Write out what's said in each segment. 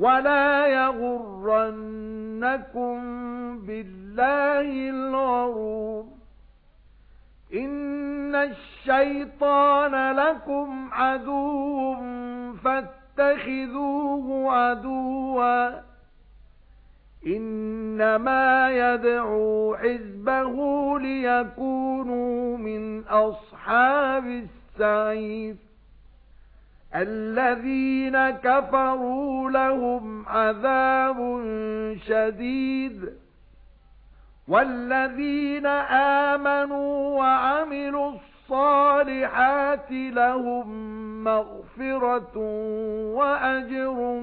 وَلَا يَغُرَّنَّكُم بِاللَّهِ الْغَرُورُ إِنَّ الشَّيْطَانَ لَكُمْ عَدُوٌّ فَاتَّخِذُوهُ عَدُوًّا إِنَّمَا يَدْعُو حِزْبَهُ لِيَكُونُوا مِنْ أَصْحَابِ السَّعِيرِ الَّذِينَ كَفَرُوا لَهُمْ عَذَابٌ شَدِيدٌ. وَالَّذِينَ آمَنُوا وَعَمِلُوا الصَّالِحَاتِ لَهُم مَّغْفِرَةٌ وَأَجْرٌ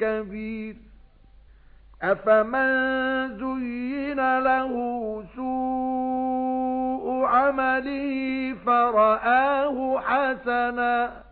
كَبِيرٌ. أَفَمَن زُيِّنَ لَهُ سُوءُ عَمَلِهِ فَرَآهُ حَسَنًا.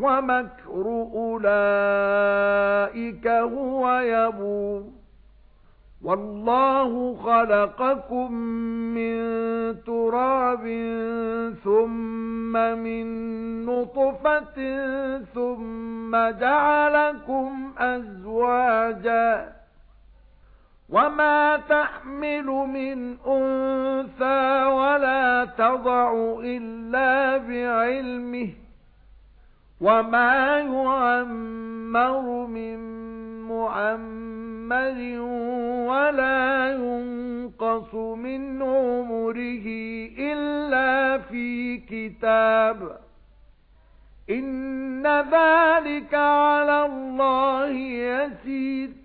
وَمَكْرُ أُولَئِكَ هُوَ يَبُورُ. وَاللَّهُ خَلَقَكُم مِّن تُرَابٍ ثُمَّ مِن نُّطْفَةٍ ثُمَّ جَعَلَكُمْ أَزْوَاجًا. وَمَا تَحْمِلُ مِنْ أُنثَىٰ وَلَا تَضَعُ إِلَّا بِعِلْمِهِ. وَمَا يُعَمَّرُ مِن مُّعَمَّرٍ وَلَا يُنقَصُ مِنْ عُمُرِهِ إِلَّا فِي كِتَابٍ إِنَّ ذَلِكَ عَلَى اللَّهِ يَسِيرٌ